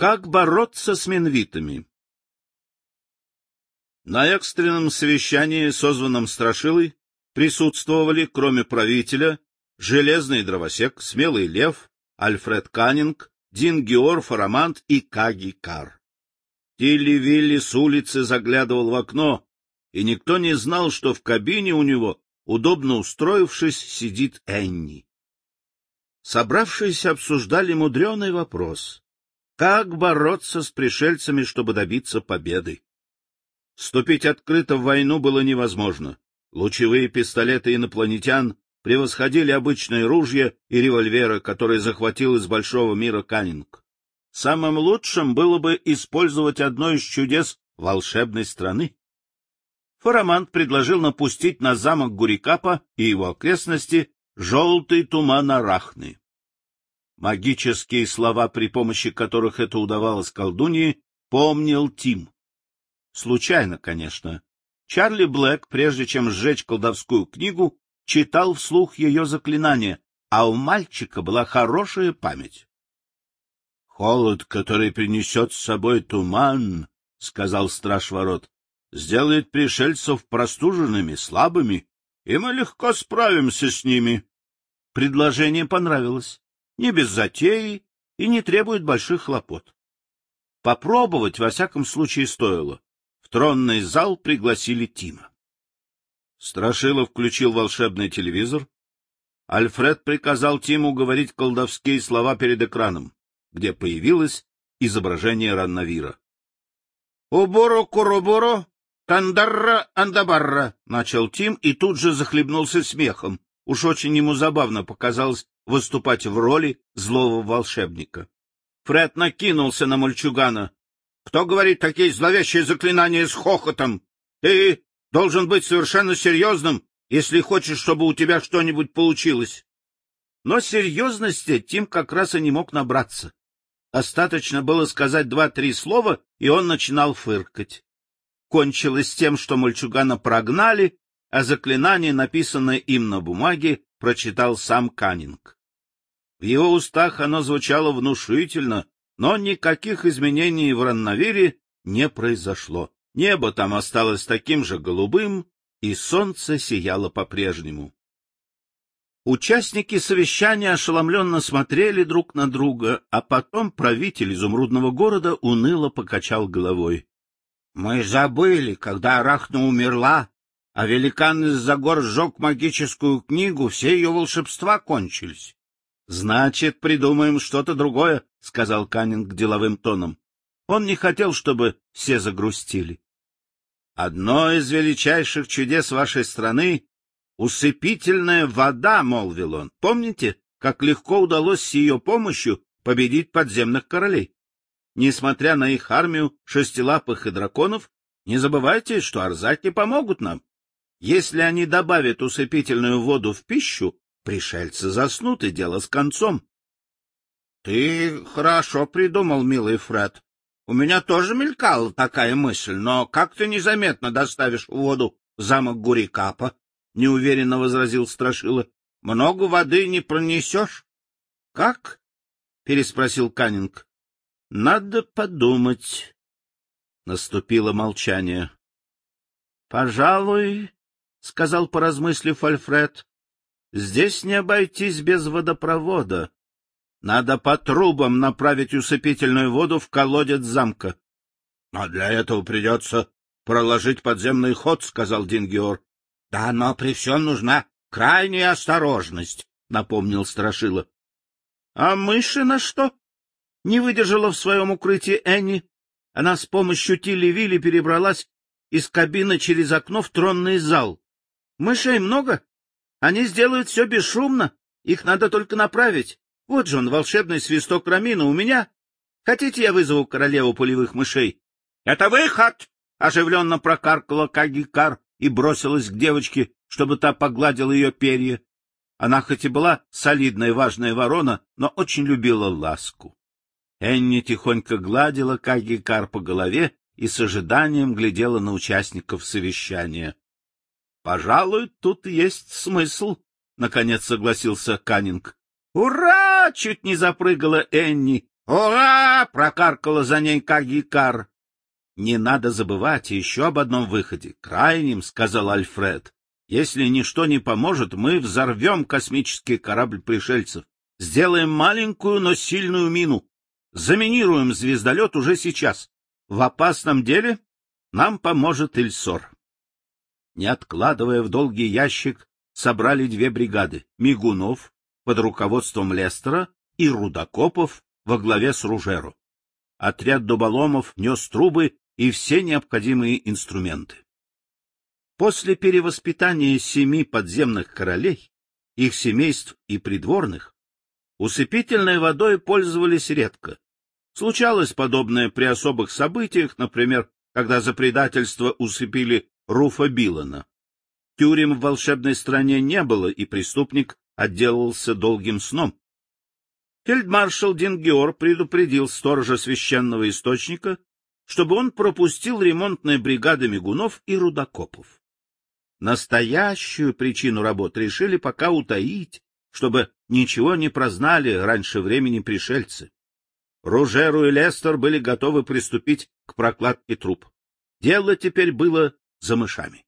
Как бороться с менвитами? На экстренном совещании, созванном Страшилой, присутствовали, кроме правителя, Железный Дровосек, Смелый Лев, Альфред Каннинг, Дин Геор, Фарамант и Каги Кар. Тилли-Вилли с улицы заглядывал в окно, и никто не знал, что в кабине у него, удобно устроившись, сидит Энни. Собравшиеся обсуждали мудреный вопрос — как бороться с пришельцами, чтобы добиться победы? Вступить открыто в войну было невозможно. Лучевые пистолеты инопланетян превосходили обычные ружья и револьверы, которые захватил из большого мира Каннинг. Самым лучшим было бы использовать одно из чудес волшебной страны. Фарамант предложил напустить на замок Гурикапа и его окрестности желтый туман Арахны. Магические слова, при помощи которых это удавалось колдуньи, помнил Тим. Случайно, конечно. Чарли Блэк, прежде чем сжечь колдовскую книгу, читал вслух ее заклинание, а у мальчика была хорошая память. — Холод, который принесет с собой туман, — сказал страж ворот, — сделает пришельцев простуженными, слабыми, и мы легко справимся с ними. Предложение понравилось, не без затеи и не требует больших хлопот. Попробовать, во всяком случае, стоило. В тронный зал пригласили Тима. Страшилов включил волшебный телевизор. Альфред приказал Тиму говорить колдовские слова перед экраном, где появилось изображение Раннавира. — Убору-курубору, тандарра-андабарра, — начал Тим и тут же захлебнулся смехом. Уж очень ему забавно показалось выступать в роли злого волшебника. Фред накинулся на мальчугана. — Кто говорит такие зловещие заклинания с хохотом? Ты должен быть совершенно серьезным, если хочешь, чтобы у тебя что-нибудь получилось. Но серьезности Тим как раз и не мог набраться. Достаточно было сказать два-три слова, и он начинал фыркать. Кончилось тем, что мальчугана прогнали, а заклинание, написанное им на бумаге, прочитал сам Каннинг. В его устах оно звучало внушительно, но никаких изменений в Ранновере не произошло. Небо там осталось таким же голубым, и солнце сияло по-прежнему. Участники совещания ошеломленно смотрели друг на друга, а потом правитель изумрудного города уныло покачал головой. — Мы забыли, когда Арахна умерла, а великан из-за гор сжег магическую книгу, все ее волшебства кончились. — Значит, придумаем что-то другое, — сказал Каннинг деловым тоном. Он не хотел, чтобы все загрустили. — Одно из величайших чудес вашей страны — усыпительная вода, — молвил он. — Помните, как легко удалось с ее помощью победить подземных королей? Несмотря на их армию шестилапых и драконов, не забывайте, что арзаки помогут нам. Если они добавят усыпительную воду в пищу, пришельцы заснут, и дело с концом. — Ты хорошо придумал, милый Фред. У меня тоже мелькала такая мысль, но как ты незаметно доставишь воду в замок Гурикапа? — неуверенно возразил Страшила. — Много воды не пронесешь? — Как? — переспросил Каннинг. — Надо подумать. Наступило молчание. — Пожалуй, — сказал, поразмыслив Альфред, — здесь не обойтись без водопровода. Надо по трубам направить усыпительную воду в колодец замка. — А для этого придется проложить подземный ход, — сказал Дингиор. — Да, но при всем нужна крайняя осторожность, — напомнил Страшила. — А мыши на что? Не выдержала в своем укрытии Энни. Она с помощью Тилли-Вилли перебралась из кабины через окно в тронный зал. Мышей много. Они сделают все бесшумно. Их надо только направить. Вот же он, волшебный свисток Рамина у меня. Хотите, я вызову королеву полевых мышей? — Это выход! — оживленно прокаркала Кагикар и бросилась к девочке, чтобы та погладила ее перья. Она хоть и была солидная важная ворона, но очень любила ласку. Энни тихонько гладила Кагикар по голове и с ожиданием глядела на участников совещания. — Пожалуй, тут есть смысл, — наконец согласился Каннинг. «Ура!» — чуть не запрыгала Энни. «Ура!» — прокаркала за ней Кагикар. «Не надо забывать еще об одном выходе, крайнем», — сказал Альфред. «Если ничто не поможет, мы взорвем космический корабль пришельцев, сделаем маленькую, но сильную мину, заминируем звездолет уже сейчас. В опасном деле нам поможет Ильсор». Не откладывая в долгий ящик, собрали две бригады — Мигунов под руководством Лестера и Рудокопов во главе с Ружеро. Отряд дуболомов нес трубы и все необходимые инструменты. После перевоспитания семи подземных королей, их семейств и придворных, усыпительной водой пользовались редко. Случалось подобное при особых событиях, например, когда за предательство усыпили Руфа Билана. Тюрем в волшебной стране не было, и преступник отделался долгим сном. Фельдмаршал Дингеор предупредил сторожа священного источника, чтобы он пропустил ремонтные бригады мигунов и рудокопов. Настоящую причину работ решили пока утаить, чтобы ничего не прознали раньше времени пришельцы. Ружеру и Лестер были готовы приступить к прокладке труб. Дело теперь было за мышами.